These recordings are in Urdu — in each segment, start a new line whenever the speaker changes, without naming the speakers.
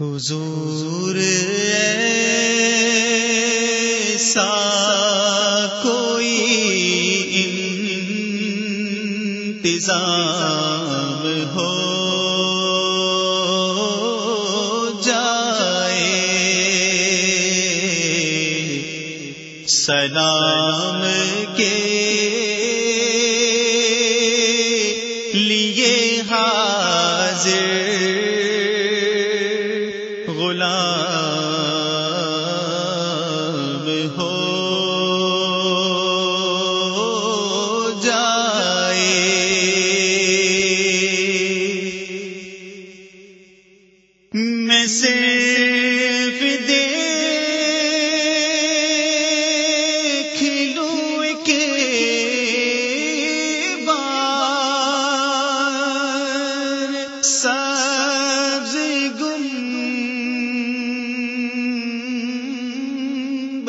حضور ایسا کوئی انتظام ہو جائے سلام غلام ہو جائے۔ میں سے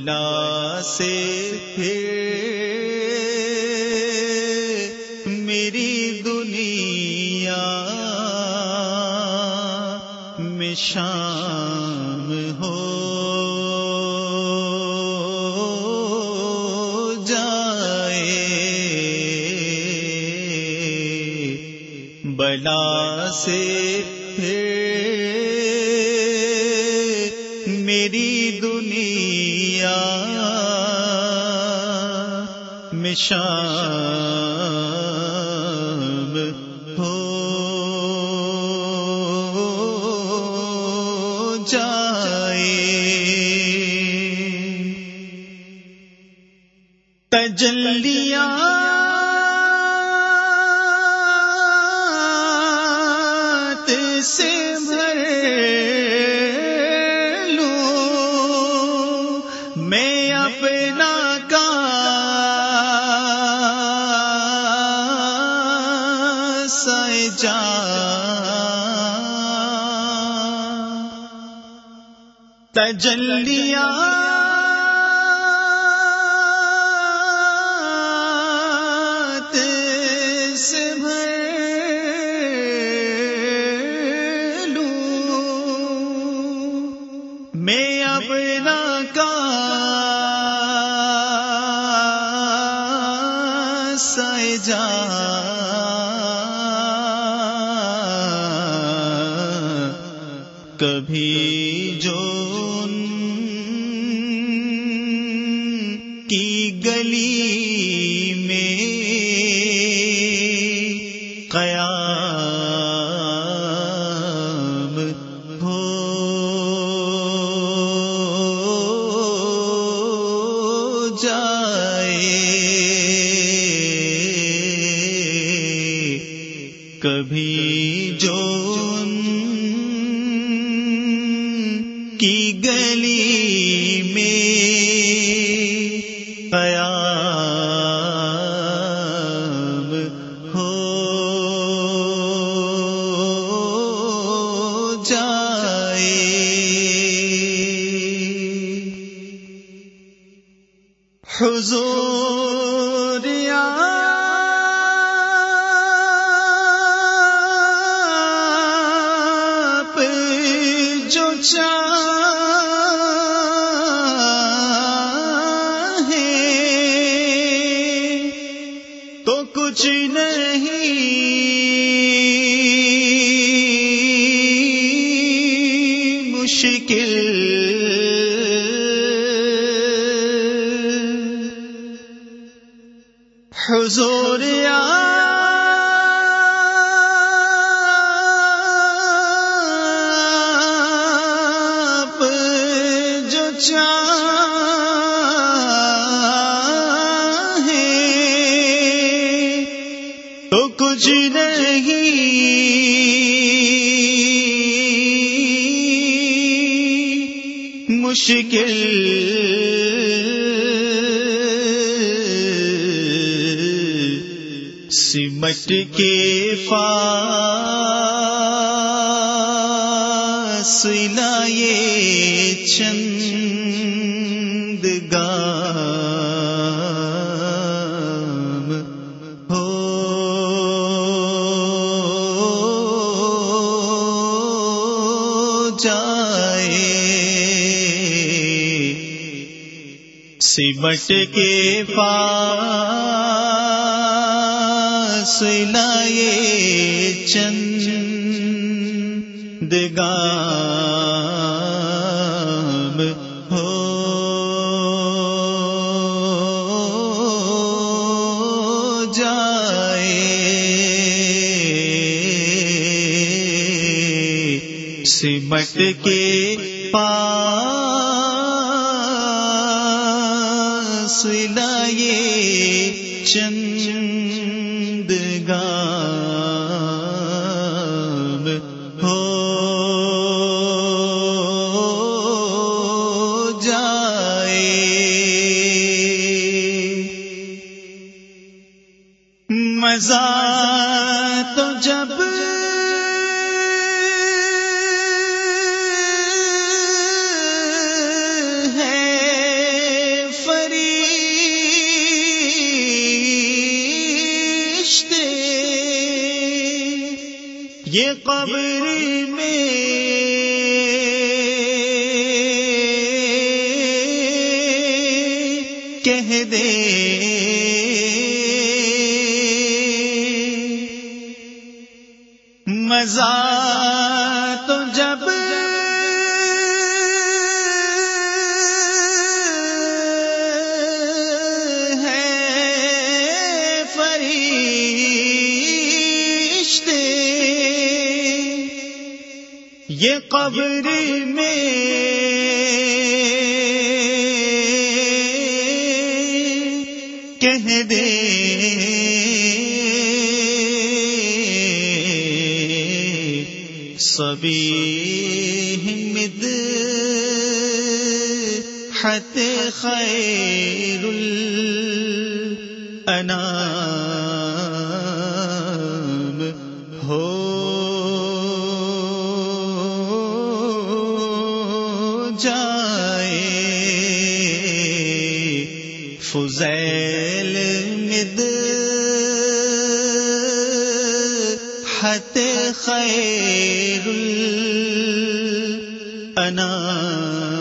بلا سے میری دنیا میں شام ہو۔ جائے بلا سے میری دنیا مشام ہو۔ جائے۔ تجلیاں تجلیاں۔ سے میں اپنا کا سجا کبھی کی گلی میں قیام ہو۔ جائے کبھی قیام ہو جائے۔ حضور کچھ نہیں۔ مشکل۔ حضور آ کچھ نہیں۔ مشکل۔ سمٹ کے فاصلہ یہ چند سمٹ کے فاصلہ یہ چند گام ہو۔ جائے سمٹ کے پاس لائے چند گام ہو جائے۔ مزہ تو جب قبر میں کہہ دے۔ مزہ یہ قبر میں کہہ دے۔ سبھی مد حت خیر الانام۔ جائے۔ فضیل مد۔ حت خیر الانام۔